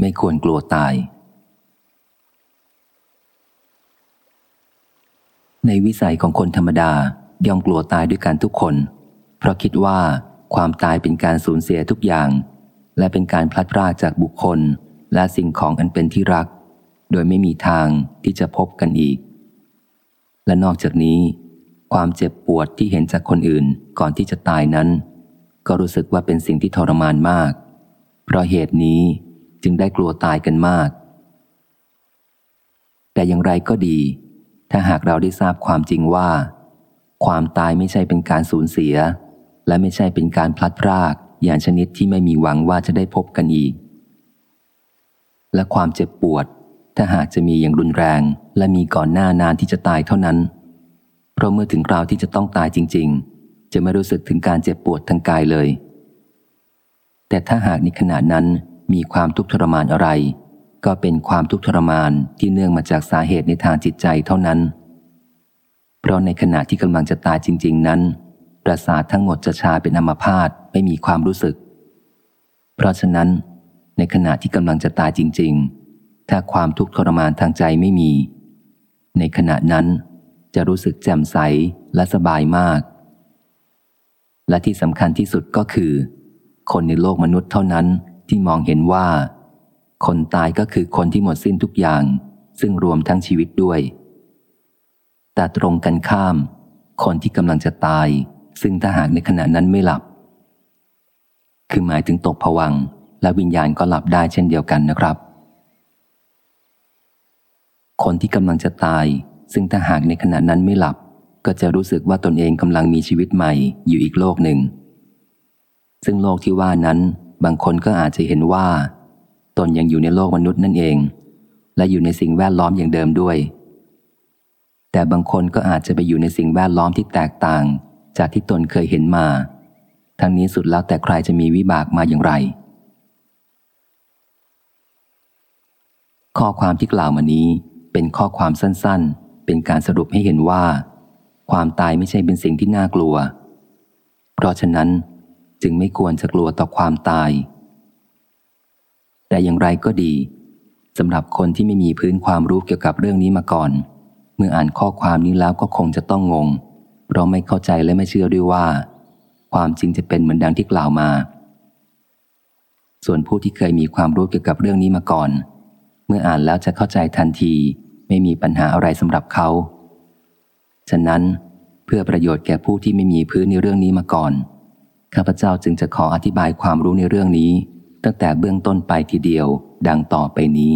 ไม่ควรกลัวตาย ในวิสัยของคนธรรมดายอมกลัวตายด้วยกันทุกคน เพราะคิดว่าความตายเป็นการสูญเสียทุกอย่าง และเป็นการพลัดพรากจากบุคคลและสิ่งของอันเป็นที่รัก โดยไม่มีทางที่จะพบกันอีก และนอกจากนี้ ความเจ็บปวดที่เห็นจากคนอื่นก่อนที่จะตายนั้น ก็รู้สึกว่าเป็นสิ่งที่ทรมานมาก เพราะเหตุนี้ จึงได้กลัวตายกันมาก แต่อย่างไรก็ดี ถ้าหากเราได้ทราบความจริงว่า ความตายไม่ใช่เป็นการสูญเสีย และไม่ใช่เป็นการพลัดพรากอย่างชนิดที่ไม่มีหวังว่าจะได้พบกันอีก และความเจ็บปวด ถ้าหากจะมีอย่างรุนแรง และมีก่อนหน้านานที่จะตายเท่านั้น เพราะเมื่อถึงคราวที่จะต้องตายจริง ๆ จะไม่รู้สึกถึงการเจ็บปวดทางกายเลย แต่ถ้าหากในขณะนั้น มีความทุกข์ทรมานอะไร ก็เป็นความทุกข์ทรมานที่เนื่องมาจากสาเหตุในทางจิตใจเท่านั้น เพราะในขณะที่กำลังจะตายจริง ๆ นั้น ประสาททั้งหมดจะชาเป็นอัมพาตไม่มีความรู้สึก เพราะฉะนั้น ในขณะที่กำลังจะตายจริง ๆ ถ้าความทุกข์ทรมานทางใจไม่มี ในขณะนั้นจะรู้สึกแจ่มใสและสบายมาก และที่สำคัญที่สุดก็คือ คนในโลกมนุษย์เท่านั้น ที่มองเห็นว่า คนตายก็คือคนที่หมดสิ้นทุกอย่าง ซึ่งรวมทั้งชีวิตด้วย แต่ตรงกันข้าม คนที่กำลังจะตาย ซึ่งถ้าหากในขณะนั้นไม่หลับ คือหมายถึงตกผวังและวิญญาณก็หลับได้เช่นเดียวกันนะครับ คนที่กำลังจะตาย ซึ่งถ้าหากในขณะนั้นไม่หลับ ก็จะรู้สึกว่าตนเองกำลังมีชีวิตใหม่อยู่อีกโลกหนึ่ง ซึ่งโลกที่ว่านั้น บางคนก็อาจจะเห็นว่า ตนยังอยู่ในโลกมนุษย์นั่นเอง และอยู่ในสิ่งแวดล้อมอย่างเดิมด้วย แต่บางคนก็อาจจะไปอยู่ในสิ่งแวดล้อมที่แตกต่าง จากที่ตนเคยเห็นมา ทั้งนี้สุดแล้วแต่ใครจะมีวิบากมาอย่างไร ข้อความที่กล่าวมานี้เป็นข้อความสั้นๆ เป็นการสรุปให้เห็นว่า ความตายไม่ใช่เป็นสิ่งที่น่ากลัว เพราะฉะนั้น จึงไม่ควรจะกลัวต่อความตาย แต่อย่างไรก็ดีสำหรับคนที่ไม่มีพื้นความรู้เกี่ยวกับเรื่องนี้มาก่อน เมื่ออ่านข้อความนี้แล้วก็คงจะต้องงง เพราะไม่เข้าใจและไม่เชื่อด้วยว่า ความจริงจะเป็นเหมือนดังที่กล่าวมา ส่วนผู้ที่เคยมีความรู้เกี่ยวกับเรื่องนี้มาก่อน เมื่ออ่านแล้วจะเข้าใจทันทีไม่มีปัญหาอะไรสำหรับเขา ฉะนั้นเพื่อประโยชน์แก่ผู้ที่ไม่มีพื้นในเรื่องนี้มาก่อน ข้าพเจ้าจึงจะขออธิบายความรู้ในเรื่องนี้ ตั้งแต่เบื้องต้นไปทีเดียวดังต่อไปนี้